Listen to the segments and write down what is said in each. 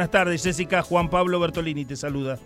Buenas tardes, Jessica. Juan Pablo Bertolini te saluda.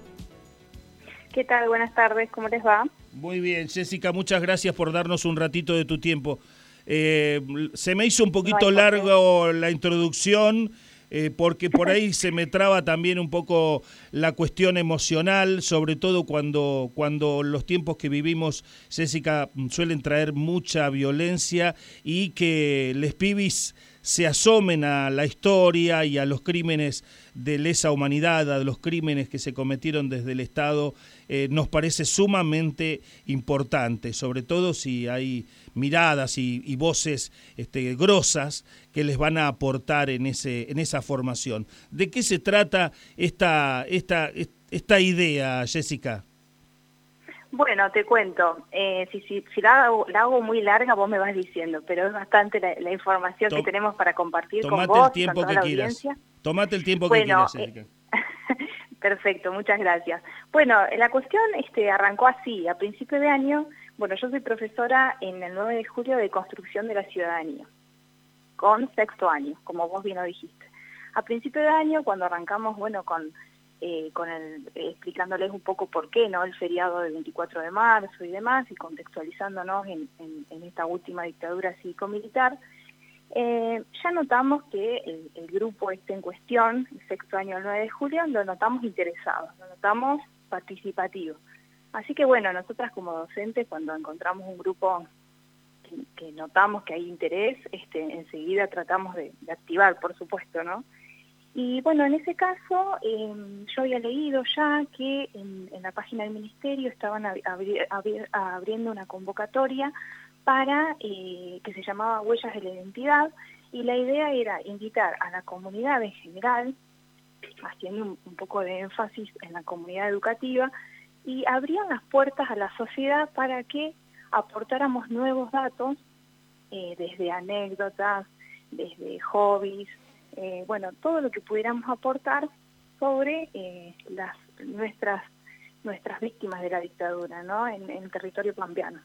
¿Qué tal? Buenas tardes, ¿cómo les va? Muy bien, Jessica, muchas gracias por darnos un ratito de tu tiempo. Eh, se me hizo un poquito largo la introducción. Eh, porque por ahí se me traba también un poco la cuestión emocional, sobre todo cuando, cuando los tiempos que vivimos, Jessica, suelen traer mucha violencia y que les pibis se asomen a la historia y a los crímenes de lesa humanidad, a los crímenes que se cometieron desde el Estado, eh, nos parece sumamente importante, sobre todo si hay miradas y, voces este, grosas que les van a aportar en, ese, en esa formación. ¿De qué se trata esta, esta, esta idea, Jessica? Bueno, te cuento. Eh, si, si, si la, hago, la, hago, muy larga, vos me vas diciendo, pero es bastante la, información que tenemos para compartir con vos. el tiempo que quieras. Tomate el tiempo que quieras, eh, perfecto, muchas gracias. Bueno, la cuestión este, arrancó así. A principio de año, bueno, yo soy profesora en el 9 de julio de Construcción de la Ciudadanía, con sexto año, como vos bien lo dijiste. A principio de año, cuando arrancamos, bueno, con eh, el, explicándoles un poco por qué, ¿no? El feriado del 24 de marzo y demás, y contextualizándonos en, esta última dictadura cívico-militar, eh, ya notamos que el, grupo este en cuestión, el sexto año del 9 de julio, lo notamos interesado, lo notamos participativo. Así que bueno, nosotras como docentes, cuando encontramos un grupo que, notamos que hay interés, este, enseguida tratamos de activar, por supuesto, ¿no? Y bueno, en ese caso em, yo había leído ya que en, la página del Ministerio estaban abriendo una convocatoria para eh, que se llamaba Huellas de la Identidad y la idea era invitar a la comunidad en general, haciendo un, poco de énfasis en la comunidad educativa, y abrían las puertas a la sociedad para que aportáramos nuevos datos, eh, desde anécdotas, desde hobbies, eh, bueno, todo lo que pudiéramos aportar sobre eh, las, nuestras, nuestras víctimas de la dictadura ¿no? en, territorio pampeano.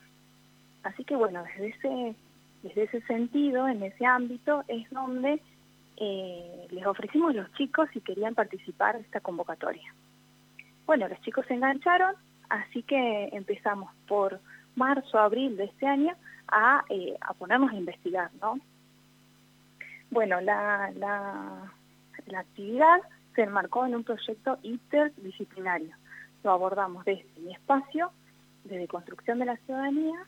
Así que bueno, desde ese, desde ese sentido, en ese ámbito, es donde eh, les ofrecimos a los chicos si querían participar de esta convocatoria. Bueno, los chicos se engancharon, así que empezamos por marzo, abril de este año a, a ponernos a investigar, ¿no? Bueno, la, la, actividad se enmarcó en un proyecto interdisciplinario. Lo abordamos desde mi espacio, desde construcción de la ciudadanía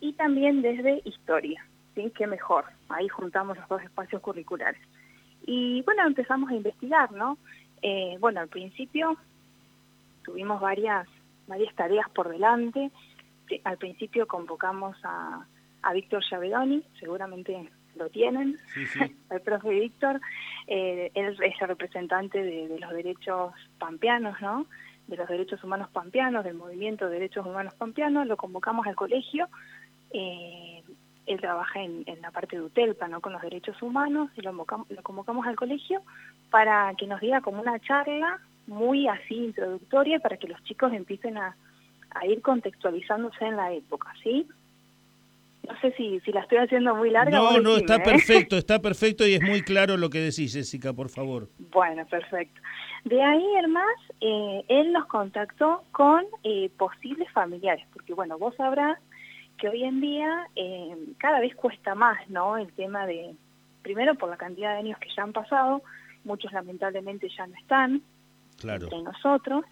y también desde historia. ¿sí? Qué mejor, ahí juntamos los dos espacios curriculares. Y bueno, empezamos a investigar, ¿no? Eh, bueno, al principio tuvimos varias, varias tareas por delante. Al principio convocamos a, a Víctor Chavedoni, seguramente lo tienen, el profe Víctor, eh, él es el representante de, los derechos pampeanos, ¿no? de los derechos humanos pampeanos, del movimiento de derechos humanos pampeanos, lo convocamos al colegio, eh, él trabaja en, la parte de UTELPA, ¿no? con los derechos humanos, y lo, lo convocamos al colegio para que nos diga como una charla muy así introductoria para que los chicos empiecen a, a ir contextualizándose en la época, ¿sí? No sé si, si la estoy haciendo muy larga. No, no, está ¿eh? perfecto, está perfecto y es muy claro lo que decís, Jessica, por favor. Bueno, perfecto. De ahí, además, eh, él nos contactó con eh, posibles familiares, porque bueno, vos sabrás que hoy en día cada vez cuesta más, ¿no? El tema de, primero por la cantidad de años que ya han pasado, muchos lamentablemente ya no están claro. entre nosotros,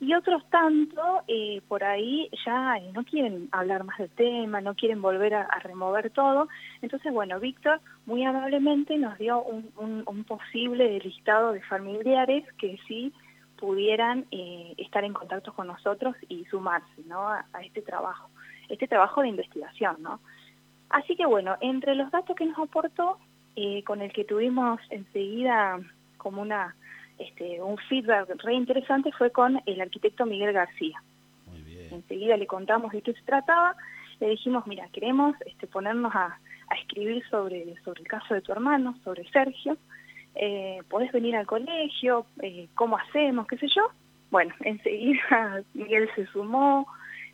y otros tanto eh, por ahí ya no quieren hablar más del tema, no quieren volver a, remover todo. Entonces, bueno, Víctor muy amablemente nos dio un, un, posible listado de familiares que sí pudieran eh, estar en contacto con nosotros y sumarse ¿no? a, este trabajo, este trabajo de investigación. ¿no? Así que bueno, entre los datos que nos aportó, eh, con el que tuvimos enseguida como una este, un feedback re interesante fue con el arquitecto Miguel García. Enseguida le contamos de qué se trataba, le dijimos, mira, queremos este, ponernos a, escribir sobre, sobre el caso de tu hermano, sobre Sergio, eh, podés venir al colegio, eh, cómo hacemos, qué sé yo. Bueno, enseguida Miguel se sumó,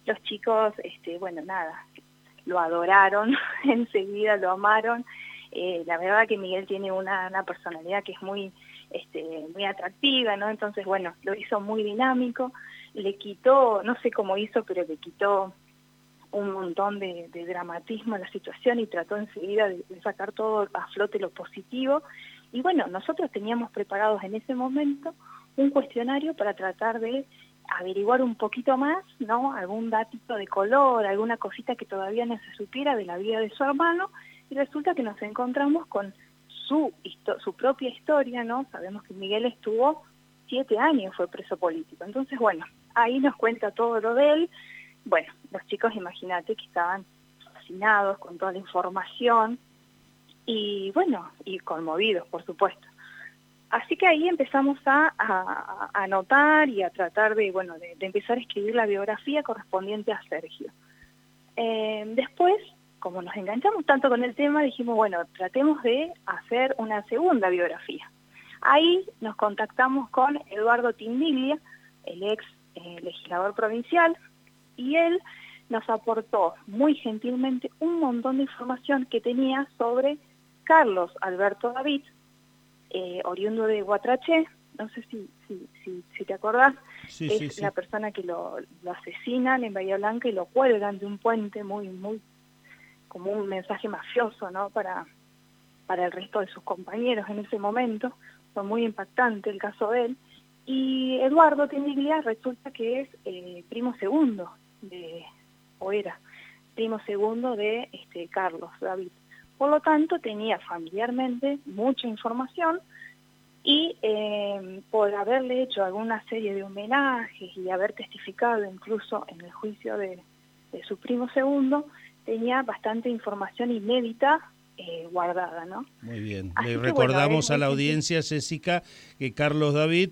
los chicos, este, bueno, nada, lo adoraron, enseguida lo amaron. Eh, la verdad que Miguel tiene una, una personalidad que es muy este, muy atractiva, ¿no? Entonces, bueno, lo hizo muy dinámico, le quitó, no sé cómo hizo, pero le quitó un montón de, dramatismo a la situación y trató enseguida de, sacar todo a flote lo positivo. Y bueno, nosotros teníamos preparados en ese momento un cuestionario para tratar de averiguar un poquito más, ¿no? Algún datito de color, alguna cosita que todavía no se supiera de la vida de su hermano, y resulta que nos encontramos con su, su propia historia, ¿no? Sabemos que Miguel estuvo siete años, fue preso político. Entonces, bueno, ahí nos cuenta todo lo de él, bueno, los chicos imagínate que estaban fascinados con toda la información y bueno, y conmovidos, por supuesto. Así que ahí empezamos a, anotar y a tratar de, bueno, de, empezar a escribir la biografía correspondiente a Sergio. Eh, después, como nos enganchamos tanto con el tema, dijimos, bueno, tratemos de hacer una segunda biografía. Ahí nos contactamos con Eduardo Tindiglia, el ex eh, legislador provincial, y él nos aportó muy gentilmente un montón de información que tenía sobre Carlos Alberto David, eh, oriundo de Guatraché, no sé si, si, te acordás, es la persona que lo, asesinan en Bahía Blanca y lo cuelgan de un puente muy, muy, como un mensaje mafioso, ¿no? Para, para el resto de sus compañeros en ese momento. Fue muy impactante el caso de él. Y Eduardo Tindiglia resulta que es eh, primo segundo de, o era primo segundo de este, Carlos David. Por lo tanto, tenía familiarmente mucha información y eh, por haberle hecho alguna serie de homenajes y haber testificado incluso en el juicio de, su primo segundo, tenía bastante información inédita eh, guardada, ¿no? Muy bien. Le recordamos a la audiencia, Jessica, que Carlos David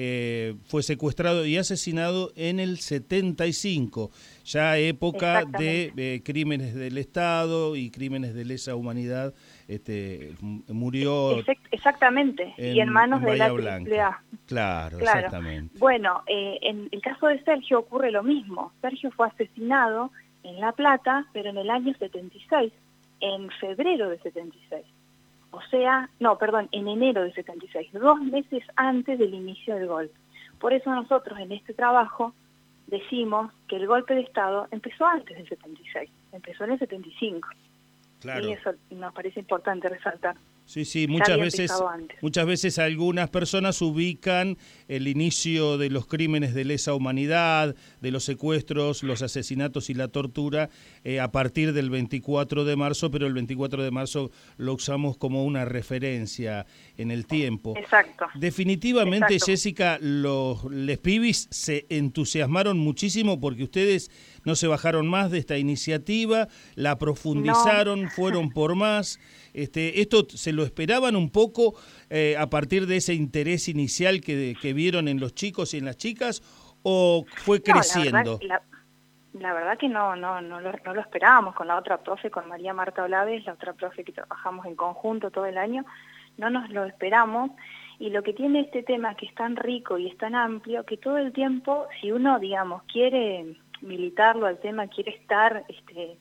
eh, fue secuestrado y asesinado en el 75, ya época de eh, crímenes del Estado y crímenes de lesa humanidad. Este, murió exactamente y en manos de la Blanca. Claro, exactamente. Bueno, eh, en el caso de Sergio ocurre lo mismo. Sergio fue asesinado en La Plata, pero en el año 76, en febrero de 76 o sea, no, perdón, en enero de 76, dos meses antes del inicio del golpe. Por eso nosotros en este trabajo decimos que el golpe de Estado empezó antes del 76, empezó en el 75. Claro. Y eso nos parece importante resaltar. Sí, sí, muchas veces, muchas veces algunas personas ubican el inicio de los crímenes de lesa humanidad, de los secuestros, los asesinatos y la tortura eh, a partir del 24 de marzo, pero el 24 de marzo lo usamos como una referencia en el tiempo. Exacto. Definitivamente, Jessica, los les pibis se entusiasmaron muchísimo porque ustedes no se bajaron más de esta iniciativa, la profundizaron, fueron por más. Este, ¿Esto se lo esperaban un poco eh, a partir de ese interés inicial que, que, vieron en los chicos y en las chicas o fue creciendo? la, verdad, que no, no, no, lo, no lo esperábamos con la otra profe, con María Marta Olaves, la otra profe que trabajamos en conjunto todo el año, no nos lo esperamos. Y lo que tiene este tema que es tan rico y es tan amplio, que todo el tiempo, si uno, digamos, quiere militarlo al tema, quiere estar este,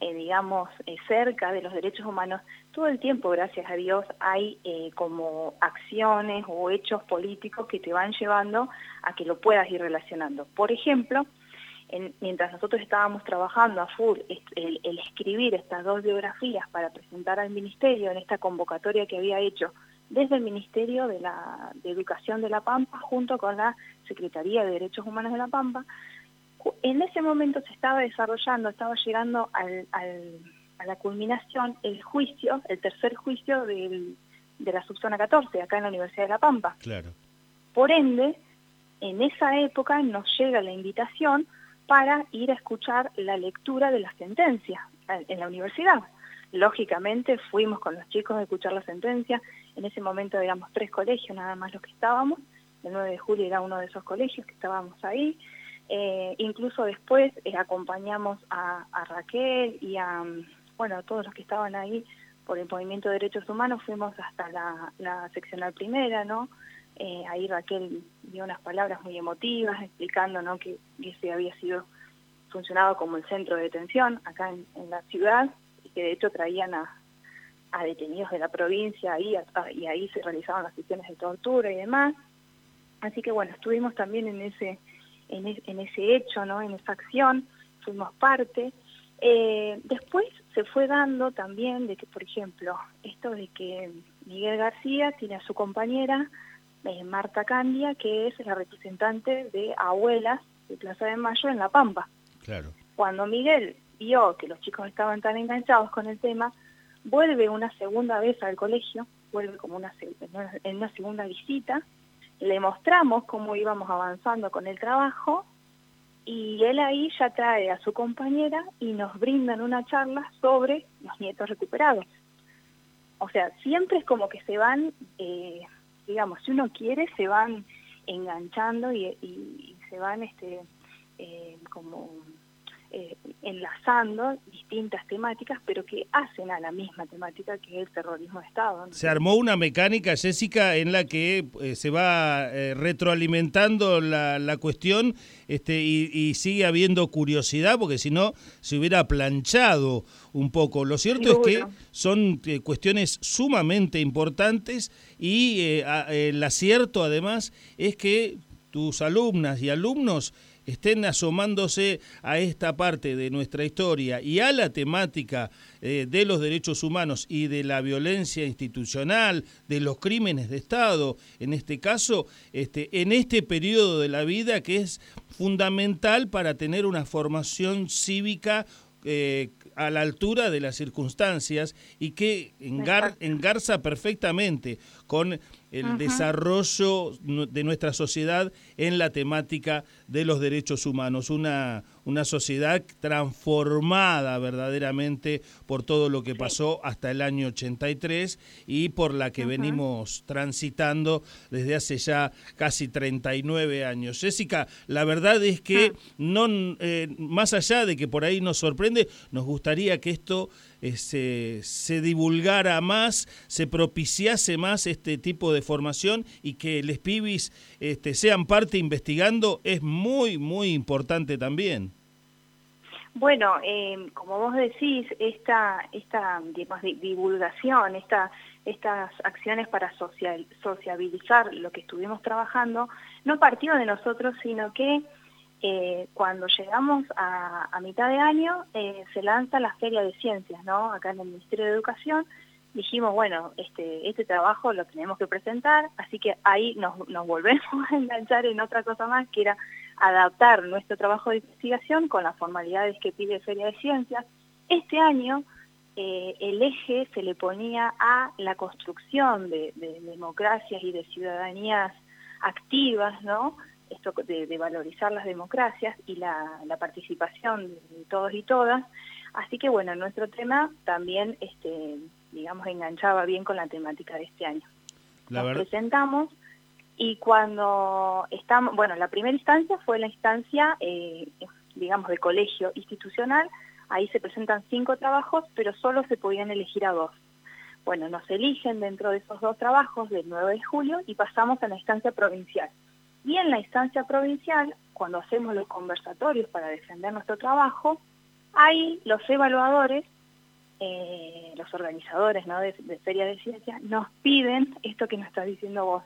eh, digamos, eh, cerca de los derechos humanos, todo el tiempo, gracias a Dios, hay eh, como acciones o hechos políticos que te van llevando a que lo puedas ir relacionando. Por ejemplo, mientras nosotros estábamos trabajando a full el, escribir estas dos biografías para presentar al Ministerio en esta convocatoria que había hecho desde el Ministerio de, la, de Educación de La Pampa junto con la Secretaría de Derechos Humanos de La Pampa, en ese momento se estaba desarrollando, estaba llegando a la culminación el juicio, el tercer juicio de la subzona 14, acá en la Universidad de La Pampa. Claro. Por ende, en esa época nos llega la invitación para ir a escuchar la lectura de la sentencia en la universidad. Lógicamente fuimos con los chicos a escuchar la sentencia, en ese momento éramos tres colegios nada más los que estábamos, el 9 de julio era uno de esos colegios que estábamos ahí, eh, incluso después eh, acompañamos a, Raquel y a, bueno, a todos los que estaban ahí por el Movimiento de Derechos Humanos, fuimos hasta la, seccional primera, ¿no? Eh, ahí Raquel dio unas palabras muy emotivas explicando ¿no? que ese había sido funcionado como el centro de detención acá en, la ciudad y que de hecho traían a, a detenidos de la provincia y, y ahí se realizaban las sesiones de tortura y demás. Así que bueno, estuvimos también en ese, en, e, ese hecho, ¿no? en esa acción, fuimos parte. Eh, después se fue dando también de que, por ejemplo, esto de que Miguel García tiene a su compañera eh, Marta Candia, que es la representante de abuelas de Plaza de Mayo en La Pampa. Claro. Cuando Miguel vio que los chicos estaban tan enganchados con el tema, vuelve una segunda vez al colegio, vuelve como una, en una segunda visita, le mostramos cómo íbamos avanzando con el trabajo y él ahí ya trae a su compañera y nos brindan una charla sobre los nietos recuperados. O sea, siempre es como que se van, eh, digamos, si uno quiere, se van enganchando y, se van este, eh, como eh, enlazando distintas temáticas, pero que hacen a la misma temática que es el terrorismo de Estado. Se armó una mecánica, Jessica, en la que eh, se va eh, retroalimentando la, la, cuestión este, y, sigue habiendo curiosidad, porque si no se hubiera planchado un poco. Lo cierto es que son cuestiones sumamente importantes y el acierto además es que tus alumnas y alumnos estén asomándose a esta parte de nuestra historia y a la temática eh, de los derechos humanos y de la violencia institucional, de los crímenes de Estado, en este caso, este, en este periodo de la vida que es fundamental para tener una formación cívica eh, a la altura de las circunstancias y que engarza perfectamente con el desarrollo de nuestra sociedad en la temática de los derechos humanos. Una, una sociedad transformada verdaderamente por todo lo que pasó hasta el año 83 y por la que venimos transitando desde hace ya casi 39 años. Jessica, la verdad es que ah. no, eh, más allá de que por ahí nos sorprende, nos gustaría que esto se, se divulgara más, se propiciase más este tipo de formación y que les pibis este, sean parte investigando es muy, muy importante también. Bueno, eh, como vos decís, esta, esta digamos, divulgación, esta, estas acciones para social, sociabilizar lo que estuvimos trabajando, no partió de nosotros, sino que eh, cuando llegamos a, mitad de año eh, se lanza la Feria de Ciencias, ¿no? Acá en el Ministerio de Educación, dijimos, bueno, este, este trabajo lo tenemos que presentar, así que ahí nos, volvemos a enganchar en otra cosa más, que era adaptar nuestro trabajo de investigación con las formalidades que pide Feria de Ciencias. Este año eh, el eje se le ponía a la construcción de, democracias y de ciudadanías activas, ¿no? Esto de, valorizar las democracias y la, participación de todos y todas. Así que bueno, nuestro tema también, este, digamos, enganchaba bien con la temática de este año. Nos presentamos y cuando estamos, bueno, la primera instancia fue la instancia, eh, digamos, de colegio institucional, ahí se presentan cinco trabajos, pero solo se podían elegir a dos. Bueno, nos eligen dentro de esos dos trabajos del 9 de julio y pasamos a la instancia provincial. Y en la instancia provincial, cuando hacemos los conversatorios para defender nuestro trabajo, ahí los evaluadores, eh, los organizadores ¿no? de, de Feria de Ciencias, nos piden esto que nos estás diciendo vos,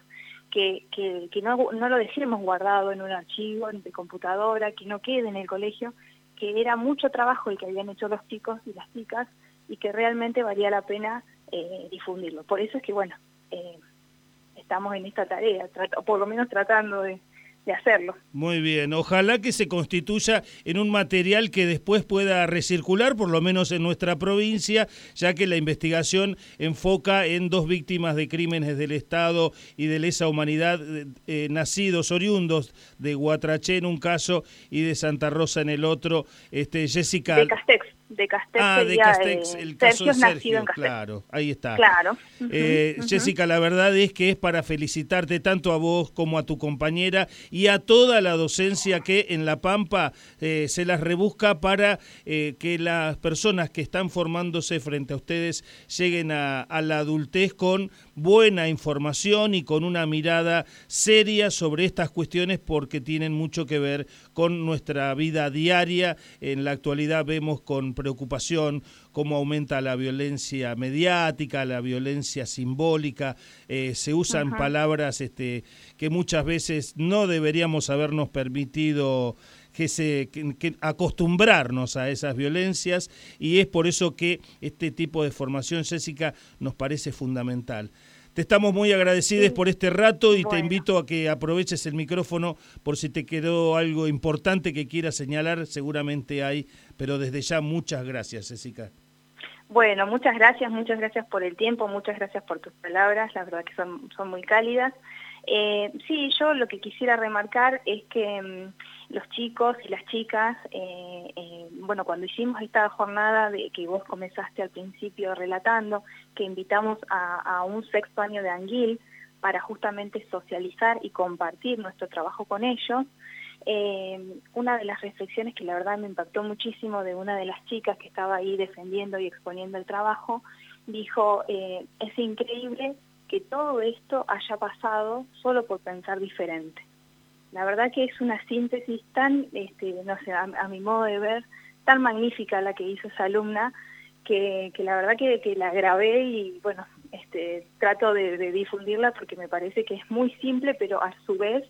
que, que, no, no, lo dejemos guardado en un archivo de computadora, que no quede en el colegio, que era mucho trabajo el que habían hecho los chicos y las chicas y que realmente valía la pena eh, difundirlo. Por eso es que, bueno, eh, estamos en esta tarea, o por lo menos tratando de, hacerlo. Muy bien, ojalá que se constituya en un material que después pueda recircular, por lo menos en nuestra provincia, ya que la investigación enfoca en dos víctimas de crímenes del Estado y de lesa humanidad, eh, eh, nacidos oriundos de Guatraché en un caso y de Santa Rosa en el otro. Este, Jessica... De Castex de Castex ah, de Castex, el caso de Sergio, claro, ahí está. Claro. Eh, Jessica, la verdad es que es para felicitarte tanto a vos como a tu compañera y a toda la docencia que en La Pampa eh, se las rebusca para eh, que las personas que están formándose frente a ustedes lleguen a, a la adultez con buena información y con una mirada seria sobre estas cuestiones porque tienen mucho que ver con nuestra vida diaria. En la actualidad vemos con preocupación cómo aumenta la violencia mediática, la violencia simbólica, eh, se usan palabras este, que muchas veces no deberíamos habernos permitido que se acostumbrarnos a esas violencias y es por eso que este tipo de formación, Jessica, nos parece fundamental. Te estamos muy agradecidos por este rato y te invito a que aproveches el micrófono por si te quedó algo importante que quieras señalar, seguramente hay, pero desde ya muchas gracias, Jessica. Bueno, muchas gracias, muchas gracias por el tiempo, muchas gracias por tus palabras, la verdad que son, son muy cálidas. Eh, sí, yo lo que quisiera remarcar es que mm, los chicos y las chicas, eh, eh, bueno, cuando hicimos esta jornada de que vos comenzaste al principio relatando, que invitamos a, un sexto año de Anguil para justamente socializar y compartir nuestro trabajo con ellos, una de las reflexiones que la verdad me impactó muchísimo de una de las chicas que estaba ahí defendiendo y exponiendo el trabajo, dijo, es increíble que todo esto haya pasado solo por pensar diferente. La verdad que es una síntesis tan, este, no sé, a, mi modo de ver, tan magnífica la que hizo esa alumna, que, la verdad que, la grabé y bueno, este, trato de, difundirla porque me parece que es muy simple, pero a su vez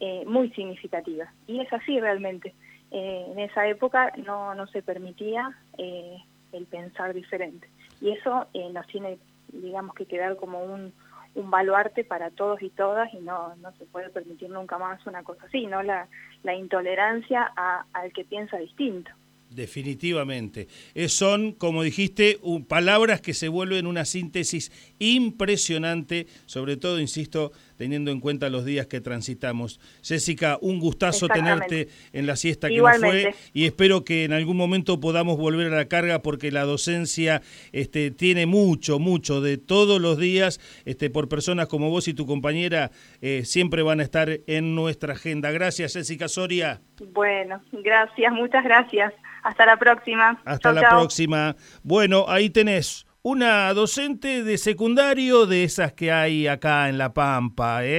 eh, muy significativa. Y es así realmente. Eh, en esa época no, no se permitía eh, el pensar diferente. Y eso nos tiene digamos que quedar como un, un baluarte para todos y todas y no, no se puede permitir nunca más una cosa así, ¿no? La, la intolerancia a, al que piensa distinto. Definitivamente. son, como dijiste, palabras que se vuelven una síntesis impresionante, sobre todo, insisto, teniendo en cuenta los días que transitamos. Jessica, un gustazo tenerte en la siesta que nos fue y espero que en algún momento podamos volver a la carga porque la docencia este, tiene mucho, mucho de todos los días, este, por personas como vos y tu compañera, eh, siempre van a estar en nuestra agenda. Gracias, Jessica Soria. Bueno, gracias, muchas gracias. Hasta la próxima. Hasta la próxima. Bueno, ahí tenés una docente de secundario de esas que hay acá en La Pampa. ¿eh?